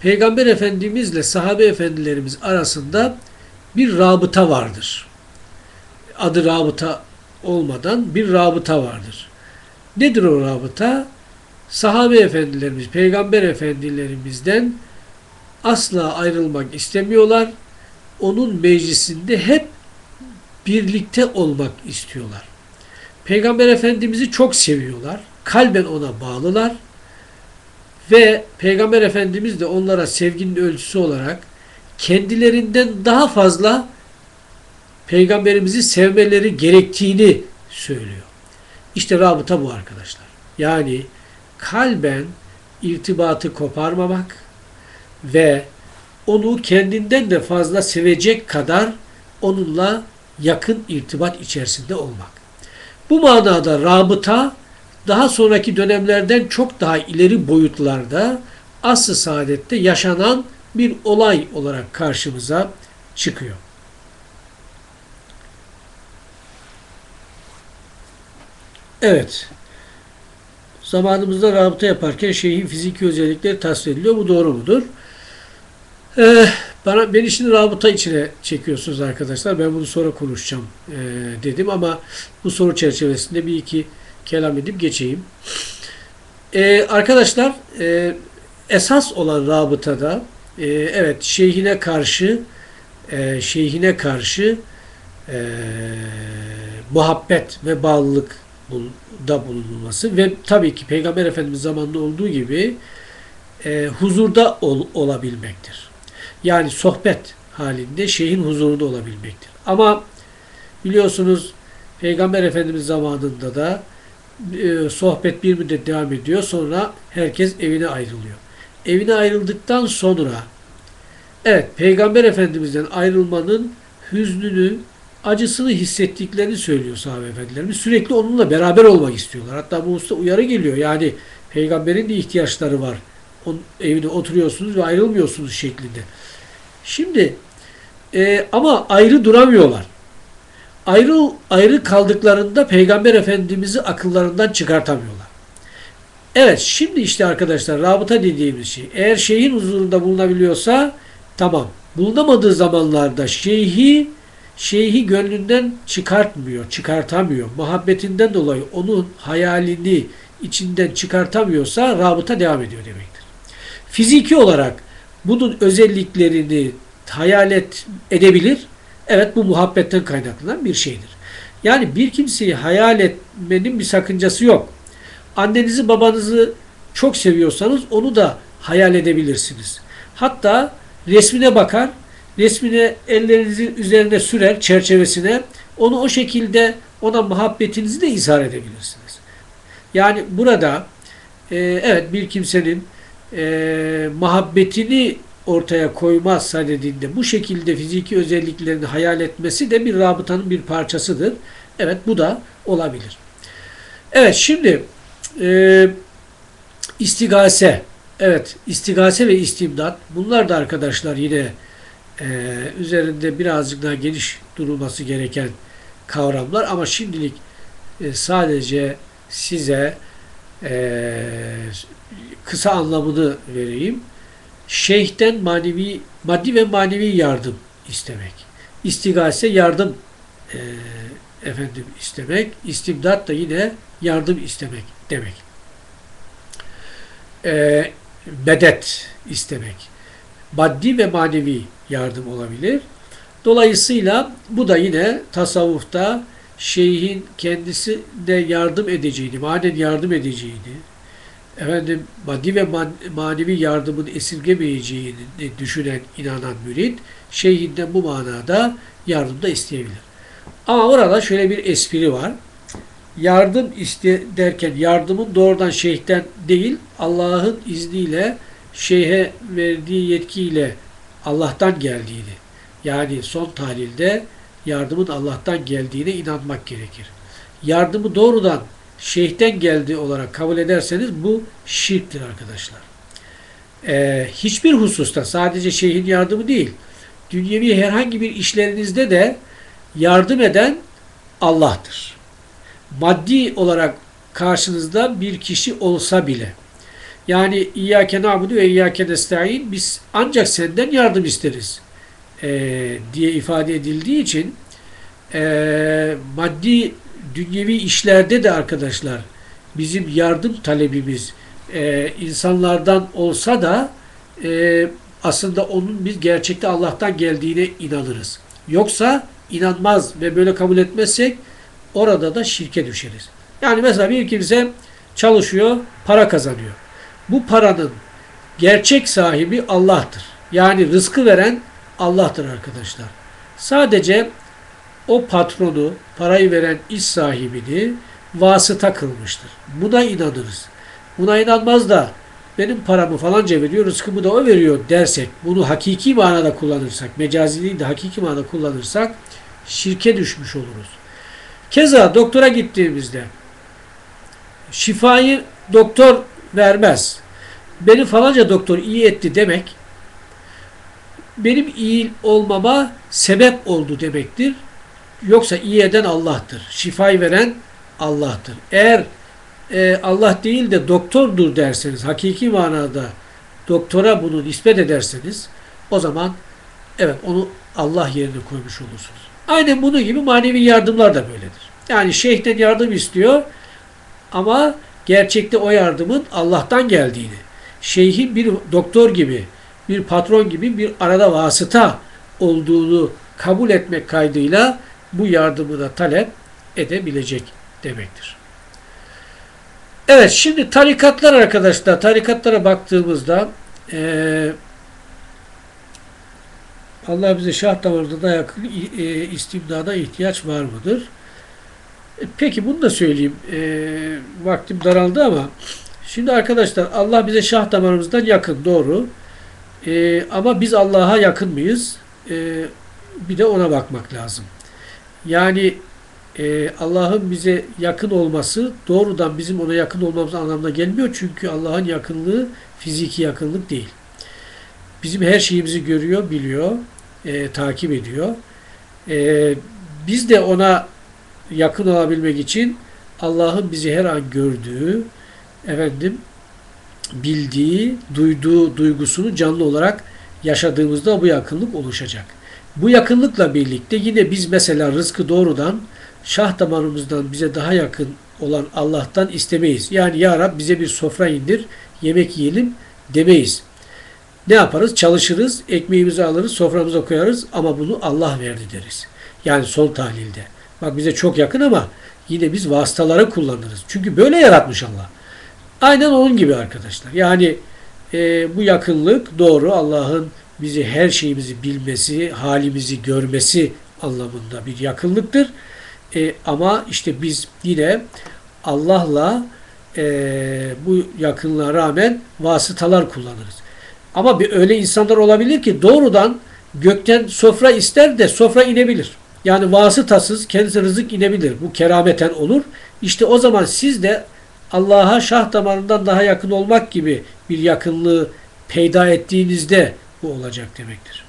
Peygamber Efendimizle sahabe efendilerimiz arasında bir rabıta vardır. Adı rabıta olmadan bir rabıta vardır. Nedir o rabıta? Sahabe efendilerimiz, peygamber efendilerimizden asla ayrılmak istemiyorlar. Onun meclisinde hep birlikte olmak istiyorlar. Peygamber Efendimiz'i çok seviyorlar. Kalben ona bağlılar. Ve Peygamber Efendimiz de onlara sevginin ölçüsü olarak kendilerinden daha fazla Peygamberimizi sevmeleri gerektiğini söylüyor. İşte rabıta bu arkadaşlar. Yani kalben irtibatı koparmamak ve onu kendinden de fazla sevecek kadar onunla yakın irtibat içerisinde olmak. Bu manada rabıta daha sonraki dönemlerden çok daha ileri boyutlarda asr-ı saadette yaşanan bir olay olarak karşımıza çıkıyor. Evet. Zamanımızda rabıta yaparken şeyhin fiziki özellikleri tasvir ediliyor. Bu doğru mudur? Ee, bana beni şimdi rabıta içine çekiyorsunuz arkadaşlar. Ben bunu sonra konuşacağım e, dedim ama bu soru çerçevesinde bir iki kelam edip geçeyim. Ee, arkadaşlar e, esas olan rabıtada e, evet şeyhine karşı e, şeyhine karşı e, muhabbet ve bağlılık da bulunulması ve tabii ki Peygamber Efendimiz zamanında olduğu gibi e, huzurda ol, olabilmektir. Yani sohbet halinde şeyhin huzurunda olabilmektir. Ama biliyorsunuz Peygamber Efendimiz zamanında da e, sohbet bir müddet devam ediyor. Sonra herkes evine ayrılıyor. Evine ayrıldıktan sonra evet Peygamber Efendimiz'den ayrılmanın hüznünü, acısını hissettiklerini söylüyor sahabe efendilerimiz. Sürekli onunla beraber olmak istiyorlar. Hatta bu usta uyarı geliyor. Yani peygamberin de ihtiyaçları var. Onun evine oturuyorsunuz ve ayrılmıyorsunuz şeklinde. Şimdi e, ama ayrı duramıyorlar. Ayrı ayrı kaldıklarında Peygamber Efendimiz'i akıllarından çıkartamıyorlar. Evet şimdi işte arkadaşlar rabıta dediğimiz şey eğer şeyhin huzurunda bulunabiliyorsa tamam. Bulunamadığı zamanlarda şeyhi şeyhi gönlünden çıkartmıyor, çıkartamıyor. Muhabbetinden dolayı onun hayalini içinden çıkartamıyorsa rabıta devam ediyor demektir. Fiziki olarak bunun özelliklerini hayal et, edebilir. Evet bu muhabbetten kaynaklanan bir şeydir. Yani bir kimseyi hayal etmenin bir sakıncası yok. Annenizi babanızı çok seviyorsanız onu da hayal edebilirsiniz. Hatta resmine bakar, resmine ellerinizin üzerine sürer çerçevesine onu o şekilde ona muhabbetinizi de izhar edebilirsiniz. Yani burada e, evet bir kimsenin e, muhabbetini ortaya koyma sadedinde bu şekilde fiziki özelliklerini hayal etmesi de bir rabıtanın bir parçasıdır. Evet bu da olabilir. Evet şimdi e, istigase evet istigase ve istimdat bunlar da arkadaşlar yine e, üzerinde birazcık daha geniş durulması gereken kavramlar ama şimdilik e, sadece size e, kısa anlamını vereyim. Şeyhten manevi, maddi ve manevi yardım istemek. İstigase yardım e, efendim istemek. İstimdat da yine yardım istemek demek. E, medet istemek. Maddi ve manevi yardım olabilir. Dolayısıyla bu da yine tasavvufta şeyhin kendisi de yardım edeceğini, manen yardım edeceğini, efendim maddi ve manevi yardımın esirgemeyeceğini düşünen, inanan mürit, şeyhinden bu manada yardım da isteyebilir. Ama orada şöyle bir espri var. Yardım iste derken yardımın doğrudan şeyhten değil, Allah'ın izniyle şeyhe verdiği yetkiyle Allah'tan geldiğini, yani son tahlilde yardımın Allah'tan geldiğine inanmak gerekir. Yardımı doğrudan şeyhten geldi olarak kabul ederseniz bu şirktir arkadaşlar. Ee, hiçbir hususta sadece şeyhin yardımı değil, dünyevi herhangi bir işlerinizde de yardım eden Allah'tır. Maddi olarak karşınızda bir kişi olsa bile yani İyyâke na'budu ve İyyâke nesta'in biz ancak senden yardım isteriz e, diye ifade edildiği için e, maddi dünyevi işlerde de arkadaşlar bizim yardım talebimiz e, insanlardan olsa da e, aslında onun biz gerçekte Allah'tan geldiğine inanırız. Yoksa inanmaz ve böyle kabul etmezsek orada da şirke düşeriz. Yani mesela bir kimse çalışıyor, para kazanıyor. Bu paranın gerçek sahibi Allah'tır. Yani rızkı veren Allah'tır arkadaşlar. Sadece o patronu, parayı veren iş sahibini vasıta kılmıştır. Buna inanırız. Buna inanmaz da benim paramı falanca veriyor, rızkımı da o veriyor dersek, bunu hakiki manada kullanırsak, mecazi değil de hakiki manada kullanırsak şirke düşmüş oluruz. Keza doktora gittiğimizde şifayı doktor vermez. Beni falanca doktor iyi etti demek benim iyi olmama sebep oldu demektir. Yoksa iyi eden Allah'tır. Şifayı veren Allah'tır. Eğer e, Allah değil de doktordur derseniz, hakiki manada doktora bunu nispet ederseniz o zaman evet onu Allah yerine koymuş olursunuz. Aynen bunun gibi manevi yardımlar da böyledir. Yani şeyhten yardım istiyor ama gerçekte o yardımın Allah'tan geldiğini, şeyhin bir doktor gibi, bir patron gibi bir arada vasıta olduğunu kabul etmek kaydıyla bu yardımı da talep edebilecek demektir. Evet şimdi tarikatlar arkadaşlar tarikatlara baktığımızda e, Allah bize şah damarında da yakın e, istimdada ihtiyaç var mıdır? E, peki bunu da söyleyeyim. E, vaktim daraldı ama şimdi arkadaşlar Allah bize şah damarımızdan yakın doğru. E, ama biz Allah'a yakın mıyız? E, bir de ona bakmak lazım. Yani e, Allah'ın bize yakın olması doğrudan bizim ona yakın olmamız anlamına gelmiyor. Çünkü Allah'ın yakınlığı fiziki yakınlık değil. Bizim her şeyimizi görüyor, biliyor, e, takip ediyor. E, biz de ona yakın olabilmek için Allah'ın bizi her an gördüğü, efendim bildiği, duyduğu duygusunu canlı olarak yaşadığımızda bu yakınlık oluşacak. Bu yakınlıkla birlikte yine biz mesela rızkı doğrudan şah damarımızdan bize daha yakın olan Allah'tan istemeyiz. Yani Ya Rab bize bir sofra indir, yemek yiyelim demeyiz. Ne yaparız? Çalışırız, ekmeğimizi alırız, soframıza koyarız ama bunu Allah verdi deriz. Yani son tahlilde. Bak bize çok yakın ama yine biz vasıtaları kullanırız. Çünkü böyle yaratmış Allah. Aynen onun gibi arkadaşlar. Yani e, bu yakınlık doğru Allah'ın bizi her şeyimizi bilmesi, halimizi görmesi anlamında bir yakınlıktır. E, ama işte biz yine Allah'la e, bu yakınlığa rağmen vasıtalar kullanırız. Ama bir öyle insanlar olabilir ki doğrudan gökten sofra ister de sofra inebilir. Yani vasıtasız kendisi rızık inebilir. Bu kerameten olur. İşte o zaman siz de Allah'a şah damarından daha yakın olmak gibi bir yakınlığı peyda ettiğinizde bu olacak demektir.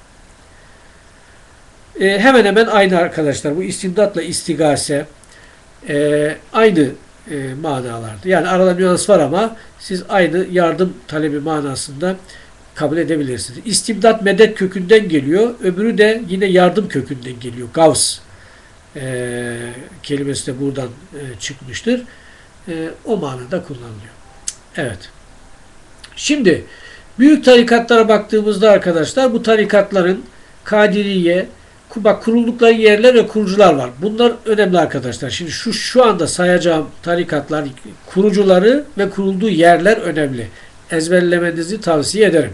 E, hemen hemen aynı arkadaşlar. Bu istimdatla istigase e, aynı e, manalardı. Yani arada nüans var ama siz aynı yardım talebi manasında kabul edebilirsiniz. İstimdat medet kökünden geliyor. Öbürü de yine yardım kökünden geliyor. Gavs e, kelimesi de buradan e, çıkmıştır. E, o manada kullanılıyor. Evet. Şimdi büyük tarikatlara baktığımızda arkadaşlar bu tarikatların Kadiriye, bak kuruldukları yerler ve kurucular var. Bunlar önemli arkadaşlar. Şimdi şu şu anda sayacağım tarikatlar kurucuları ve kurulduğu yerler önemli. Ezberlemenizi tavsiye ederim.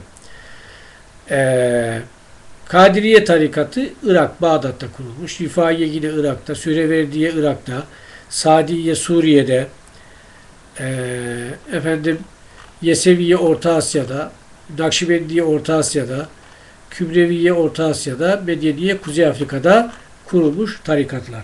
Ee, Kadiriye tarikatı Irak, Bağdat'ta kurulmuş. Rifaiye yine Irak'ta, Süreverdiye Irak'ta, Sadiye Suriye'de, ee, efendim Yeseviye Orta Asya'da, Nakşibendiye Orta Asya'da, Kübreviye Orta Asya'da, Medyeniye Kuzey Afrika'da kurulmuş tarikatlar.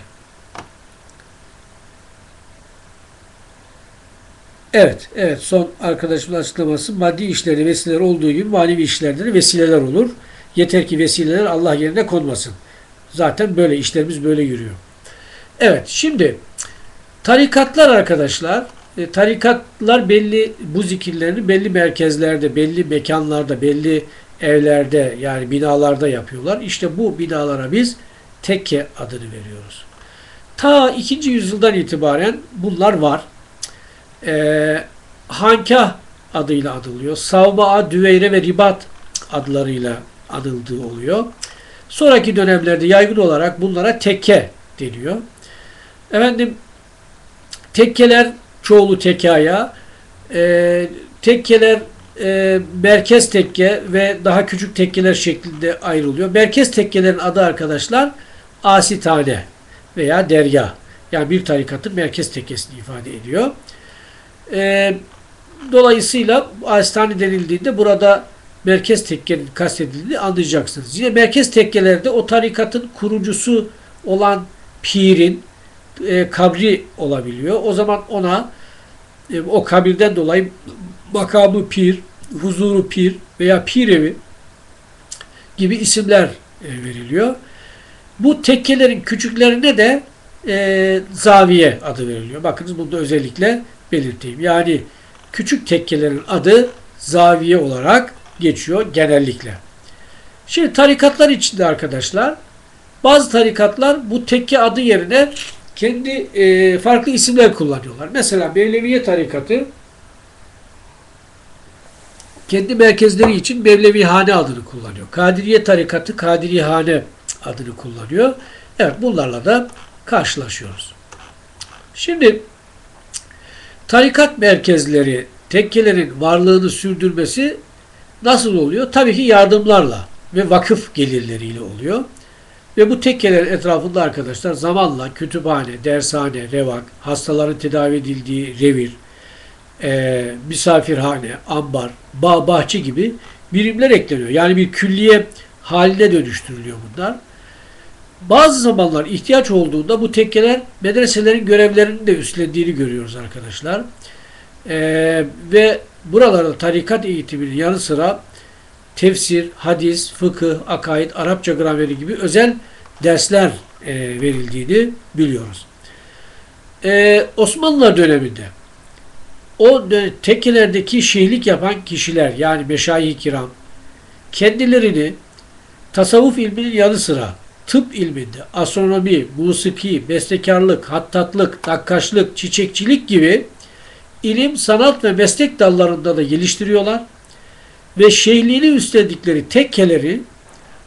Evet, evet son arkadaşımın açıklaması maddi işleri vesileler olduğu gibi manevi işlerde de vesileler olur. Yeter ki vesileler Allah yerine konmasın. Zaten böyle işlerimiz böyle yürüyor. Evet şimdi tarikatlar arkadaşlar e, tarikatlar belli bu zikirlerini belli merkezlerde, belli mekanlarda, belli evlerde yani binalarda yapıyorlar. İşte bu binalara biz tekke adını veriyoruz. Ta 2. yüzyıldan itibaren bunlar var. Ee, Hankah adıyla adılıyor. Savba'a, Düveyre ve Ribat adlarıyla adıldığı oluyor. Sonraki dönemlerde yaygın olarak bunlara tekke deniyor. Efendim tekkeler çoğulu tekaya e, tekkeler e, merkez tekke ve daha küçük tekkeler şeklinde ayrılıyor. Merkez tekkelerin adı arkadaşlar asitane veya derya. Yani bir tarikatın merkez tekkesini ifade ediyor. E, dolayısıyla asitane denildiğinde burada merkez tekkenin kastedildiğini anlayacaksınız. Yine merkez tekkelerde o tarikatın kurucusu olan pirin e, kabri olabiliyor. O zaman ona e, o kabirden dolayı makamı pir, huzuru pir veya pir evi gibi isimler e, veriliyor. Bu tekkelerin küçüklerine de e, zaviye adı veriliyor. Bakınız bunu da özellikle belirteyim. Yani küçük tekkelerin adı zaviye olarak geçiyor genellikle. Şimdi tarikatlar içinde arkadaşlar bazı tarikatlar bu tekke adı yerine kendi e, farklı isimler kullanıyorlar. Mesela Mevleviye tarikatı kendi merkezleri için Mevlevihane adını kullanıyor. Kadiriye tarikatı Kadirihane adını kullanıyor. Evet bunlarla da karşılaşıyoruz. Şimdi tarikat merkezleri tekkelerin varlığını sürdürmesi nasıl oluyor? Tabii ki yardımlarla ve vakıf gelirleriyle oluyor. Ve bu tekkelerin etrafında arkadaşlar zamanla kütüphane, dershane, revak, hastaların tedavi edildiği revir, e, misafirhane, ambar, bağ, bahçe gibi birimler ekleniyor. Yani bir külliye haline dönüştürülüyor bunlar. Bazı zamanlar ihtiyaç olduğunda bu tekkeler medreselerin görevlerini de üstlendiğini görüyoruz arkadaşlar. Ee, ve buralarda tarikat eğitiminin yanı sıra tefsir, hadis, fıkıh, akaid, Arapça grameri gibi özel dersler e, verildiğini biliyoruz. Ee, Osmanlılar döneminde o tekkelerdeki şeyhlik yapan kişiler yani meşayih kiram kendilerini tasavvuf ilminin yanı sıra tıp ilminde, astronomi, musiki, bestekarlık, hattatlık, nakkaşlık, çiçekçilik gibi ilim, sanat ve meslek dallarında da geliştiriyorlar ve şeyhliğini üstlendikleri tekkeleri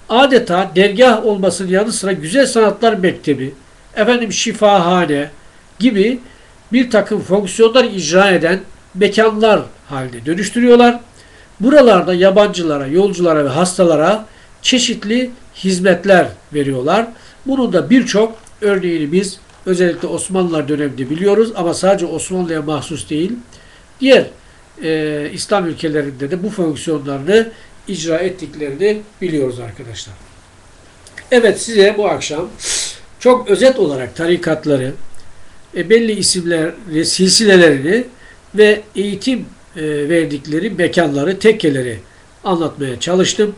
adeta dergah olmasının yanı sıra Güzel Sanatlar Mektebi, efendim şifahane gibi bir takım fonksiyonlar icra eden mekanlar haline dönüştürüyorlar. Buralarda yabancılara, yolculara ve hastalara çeşitli hizmetler veriyorlar. Bunun da birçok örneğini biz özellikle Osmanlılar döneminde biliyoruz ama sadece Osmanlı'ya mahsus değil. diğer e, İslam ülkelerinde de bu fonksiyonlarını icra ettiklerini biliyoruz arkadaşlar. Evet size bu akşam çok özet olarak tarikatları, e, belli isimleri, silsilelerini ve eğitim e, verdikleri mekanları, tekkeleri anlatmaya çalıştım.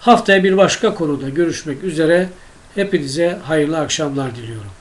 Haftaya bir başka konuda görüşmek üzere. Hepinize hayırlı akşamlar diliyorum.